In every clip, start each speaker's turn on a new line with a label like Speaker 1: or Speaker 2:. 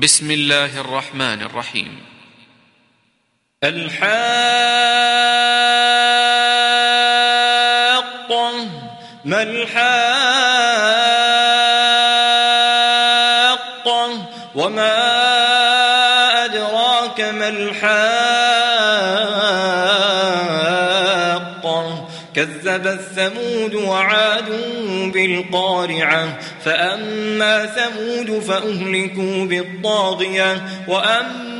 Speaker 1: بسم الله الرحمن الرحيم.
Speaker 2: الحاقة ما الحاقة؟ وما أدراك ما الحاقة؟ كذب الثمود وعاد بالقارعة فأما ثمود فأهلكوا بالطاغية وأما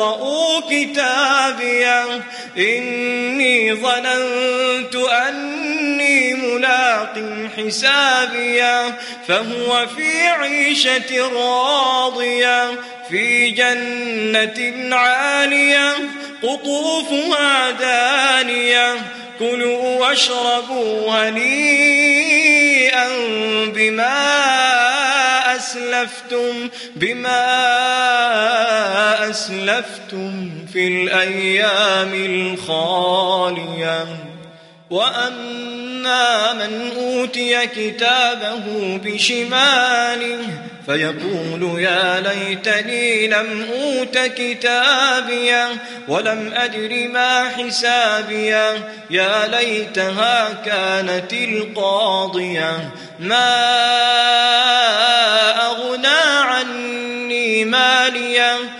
Speaker 2: اقرءوا كتابيه إني ظننت أني ملاق حسابيه فهو في عيشة راضية في جنة عالية قطوفها دانية. كلوا واشربوا هنيئا بما أسلفتم بما أسلفتم في الأيام الخالية وأما من أوتي كتابه بشماله فيقول يا ليتني لم أوت كتابيه ولم أدر ما حسابيه يا ليتها كانت القاضية ما أغنى عني ماليه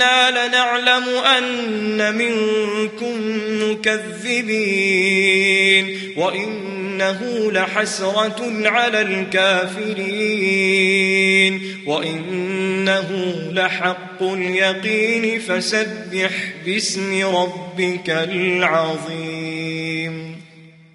Speaker 2: وإنا لنعلم أن منكم مكذبين وإنه لحسرة على الكافرين وإنه لحق اليقين فسبح باسم ربك العظيم